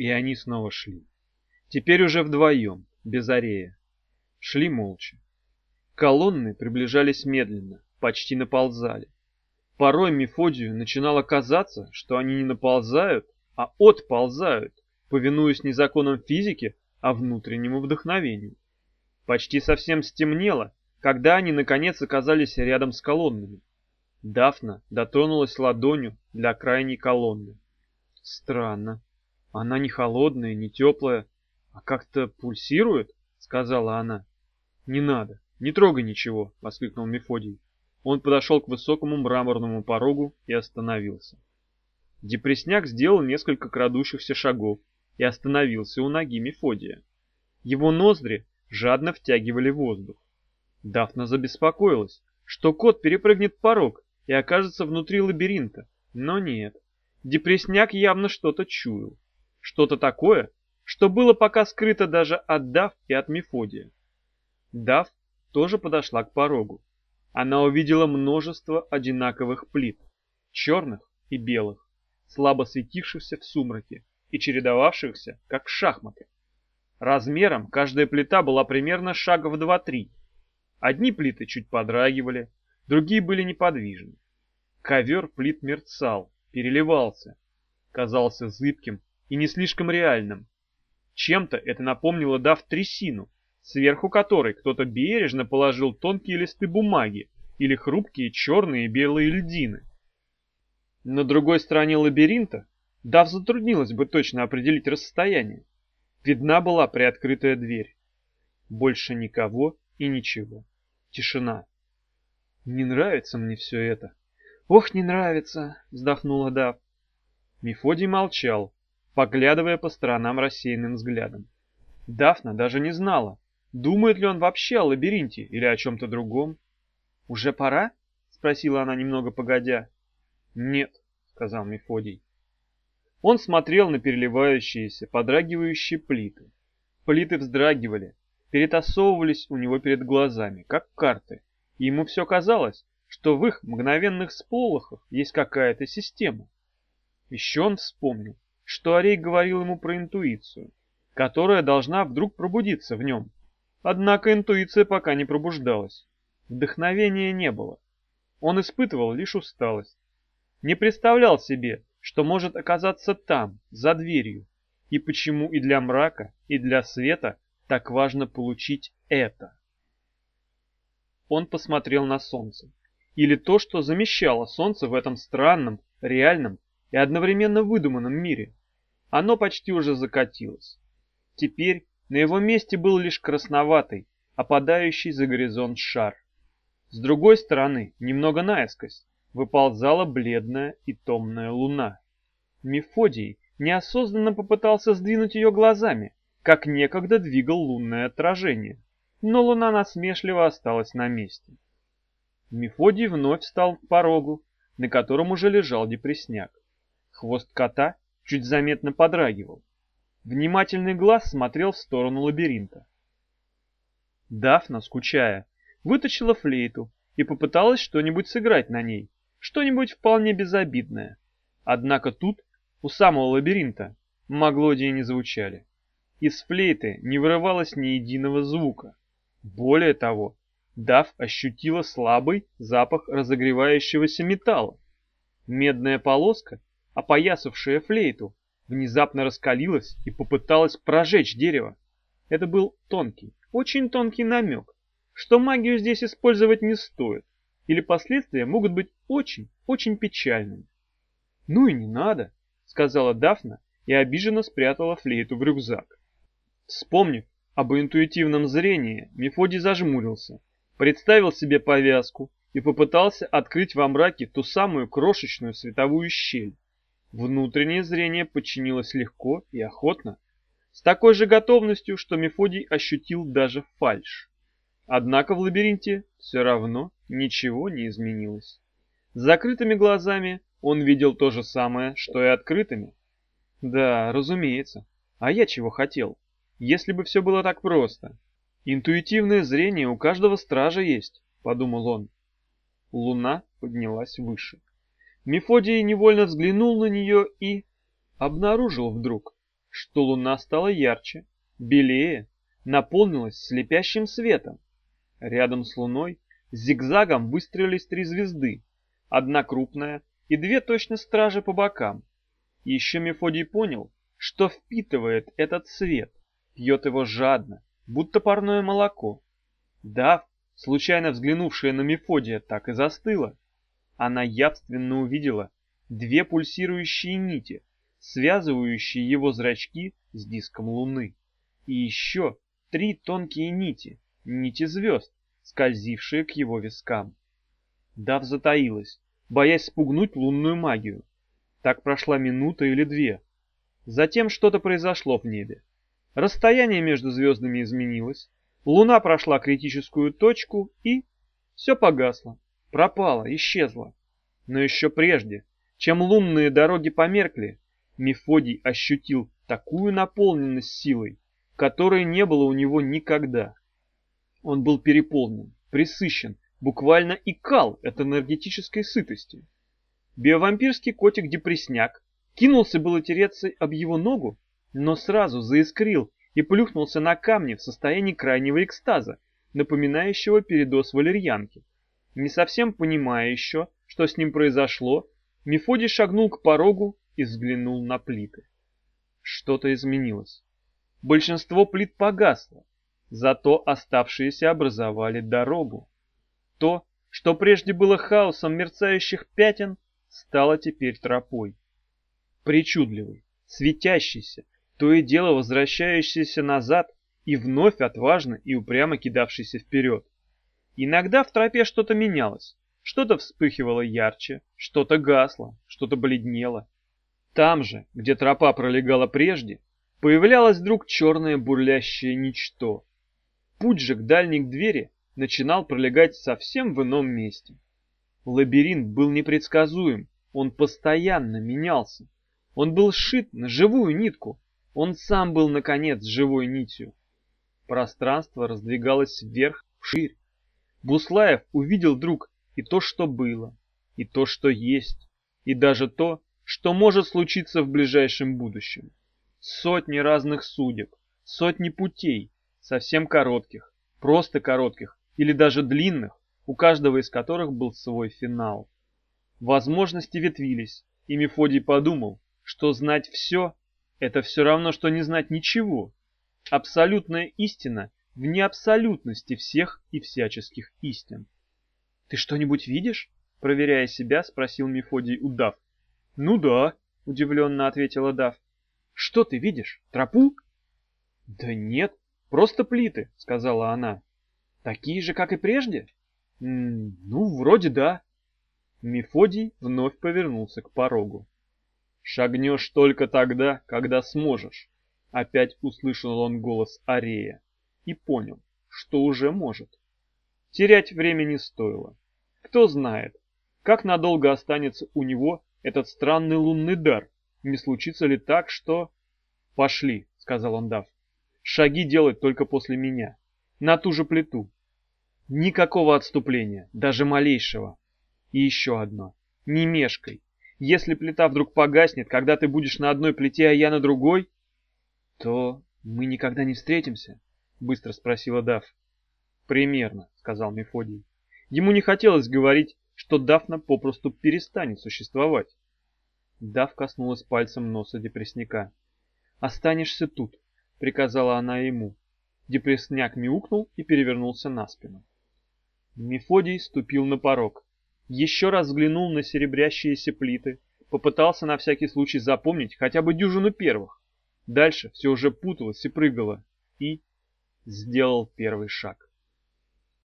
И они снова шли. Теперь уже вдвоем, без арея. Шли молча. Колонны приближались медленно, почти наползали. Порой Мефодию начинало казаться, что они не наползают, а отползают, повинуясь не законам физики, а внутреннему вдохновению. Почти совсем стемнело, когда они наконец оказались рядом с колоннами. Дафна дотронулась ладонью для крайней колонны. Странно. Она не холодная, не теплая, а как-то пульсирует, сказала она. Не надо, не трогай ничего, воскликнул Мефодий. Он подошел к высокому мраморному порогу и остановился. Депресняк сделал несколько крадущихся шагов и остановился у ноги Мефодия. Его ноздри жадно втягивали воздух. Дафна забеспокоилась, что кот перепрыгнет порог и окажется внутри лабиринта, но нет. Депресняк явно что-то чуял. Что-то такое, что было пока скрыто даже от Дав и от Мефодия. Дав тоже подошла к порогу. Она увидела множество одинаковых плит, черных и белых, слабо светившихся в сумраке и чередовавшихся, как шахматы. Размером каждая плита была примерно шага в 2-3. Одни плиты чуть подрагивали, другие были неподвижны. Ковер плит мерцал, переливался, казался зыбким и не слишком реальным. Чем-то это напомнило дав трясину, сверху которой кто-то бережно положил тонкие листы бумаги или хрупкие черные и белые льдины. На другой стороне лабиринта Дав затруднилось бы точно определить расстояние. Видна была приоткрытая дверь. Больше никого и ничего. Тишина. Не нравится мне все это. Ох, не нравится, вздохнула Дав. Мефодий молчал, поглядывая по сторонам рассеянным взглядом. Дафна даже не знала, думает ли он вообще о лабиринте или о чем-то другом. «Уже пора?» — спросила она немного погодя. «Нет», — сказал Мефодий. Он смотрел на переливающиеся, подрагивающие плиты. Плиты вздрагивали, перетасовывались у него перед глазами, как карты, и ему все казалось, что в их мгновенных сполохах есть какая-то система. Еще он вспомнил, что Арей говорил ему про интуицию, которая должна вдруг пробудиться в нем. Однако интуиция пока не пробуждалась. Вдохновения не было. Он испытывал лишь усталость. Не представлял себе, что может оказаться там, за дверью, и почему и для мрака, и для света так важно получить это. Он посмотрел на солнце, или то, что замещало солнце в этом странном, реальном и одновременно выдуманном мире. Оно почти уже закатилось. Теперь на его месте был лишь красноватый, опадающий за горизонт шар. С другой стороны, немного наискось, выползала бледная и томная луна. Мефодий неосознанно попытался сдвинуть ее глазами, как некогда двигал лунное отражение, но луна насмешливо осталась на месте. Мефодий вновь встал к порогу, на котором уже лежал депресняк. Хвост кота чуть заметно подрагивал. Внимательный глаз смотрел в сторону лабиринта. Дафна, скучая, вытащила флейту и попыталась что-нибудь сыграть на ней, что-нибудь вполне безобидное. Однако тут, у самого лабиринта, маглодии не звучали. Из флейты не вырывалось ни единого звука. Более того, Дав ощутила слабый запах разогревающегося металла. Медная полоска, опоясавшая флейту, внезапно раскалилась и попыталась прожечь дерево. Это был тонкий, очень тонкий намек, что магию здесь использовать не стоит, или последствия могут быть очень-очень печальными. «Ну и не надо», — сказала Дафна и обиженно спрятала флейту в рюкзак. Вспомнив об интуитивном зрении, Мефодий зажмурился, представил себе повязку и попытался открыть во мраке ту самую крошечную световую щель. Внутреннее зрение подчинилось легко и охотно, с такой же готовностью, что Мефодий ощутил даже фальшь. Однако в лабиринте все равно ничего не изменилось. С закрытыми глазами он видел то же самое, что и открытыми. Да, разумеется. А я чего хотел? Если бы все было так просто. Интуитивное зрение у каждого стража есть, подумал он. Луна поднялась выше. Мефодий невольно взглянул на нее и обнаружил вдруг, что луна стала ярче, белее, наполнилась слепящим светом. Рядом с луной зигзагом выстроились три звезды, одна крупная и две точно стражи по бокам. Еще Мефодий понял, что впитывает этот свет, пьет его жадно, будто парное молоко. Дав, случайно взглянувшая на Мефодия, так и застыла. Она явственно увидела две пульсирующие нити, связывающие его зрачки с диском Луны. И еще три тонкие нити, нити звезд, скользившие к его вискам. Дав затаилась, боясь спугнуть лунную магию. Так прошла минута или две. Затем что-то произошло в небе. Расстояние между звездами изменилось, луна прошла критическую точку и... Все погасло, пропало, исчезло. Но еще прежде, чем лунные дороги померкли, Мефодий ощутил такую наполненность силой, которой не было у него никогда. Он был переполнен, присыщен, буквально икал от энергетической сытости. Биовампирский котик-депресняк кинулся было тереться об его ногу, но сразу заискрил и плюхнулся на камни в состоянии крайнего экстаза, напоминающего передоз валерьянки. Не совсем понимая еще, что с ним произошло, Мефодий шагнул к порогу и взглянул на плиты. Что-то изменилось. Большинство плит погасло, зато оставшиеся образовали дорогу. То, что прежде было хаосом мерцающих пятен, стало теперь тропой. Причудливый, светящийся, то и дело возвращающийся назад и вновь отважно и упрямо кидавшийся вперед. Иногда в тропе что-то менялось, что-то вспыхивало ярче, что-то гасло, что-то бледнело. Там же, где тропа пролегала прежде, появлялось вдруг черное бурлящее ничто. Путь же к дальней двери начинал пролегать совсем в ином месте. Лабиринт был непредсказуем, он постоянно менялся. Он был сшит на живую нитку, он сам был, наконец, живой нитью. Пространство раздвигалось вверх, вширь. Буслаев увидел вдруг и то, что было, и то, что есть, и даже то, что может случиться в ближайшем будущем. Сотни разных судеб, сотни путей, совсем коротких, просто коротких или даже длинных, у каждого из которых был свой финал. Возможности ветвились, и Мефодий подумал, что знать все – это все равно, что не знать ничего. Абсолютная истина в неабсолютности всех и всяческих истин. «Ты что-нибудь видишь?» – проверяя себя, спросил Мефодий у Дав. «Ну да», – удивленно ответила Дав. «Что ты видишь? Тропу?» «Да нет, просто плиты», – сказала она. «Такие же, как и прежде?» «Ну, вроде да». Мефодий вновь повернулся к порогу. «Шагнешь только тогда, когда сможешь», — опять услышал он голос Арея и понял, что уже может. Терять время не стоило. Кто знает, как надолго останется у него этот странный лунный дар, не случится ли так, что... «Пошли», — сказал он Дав. «Шаги делать только после меня. На ту же плиту. Никакого отступления, даже малейшего. И еще одно. Не мешкай. Если плита вдруг погаснет, когда ты будешь на одной плите, а я на другой, то мы никогда не встретимся, быстро спросила Дав. Примерно, сказал Мефодий. Ему не хотелось говорить, что Дафна попросту перестанет существовать. Дав коснулась пальцем носа депресняка. «Останешься тут», — приказала она ему. Депресняк мяукнул и перевернулся на спину. Мефодий ступил на порог. Еще раз взглянул на серебрящиеся плиты, попытался на всякий случай запомнить хотя бы дюжину первых. Дальше все уже путалось и прыгало. И сделал первый шаг.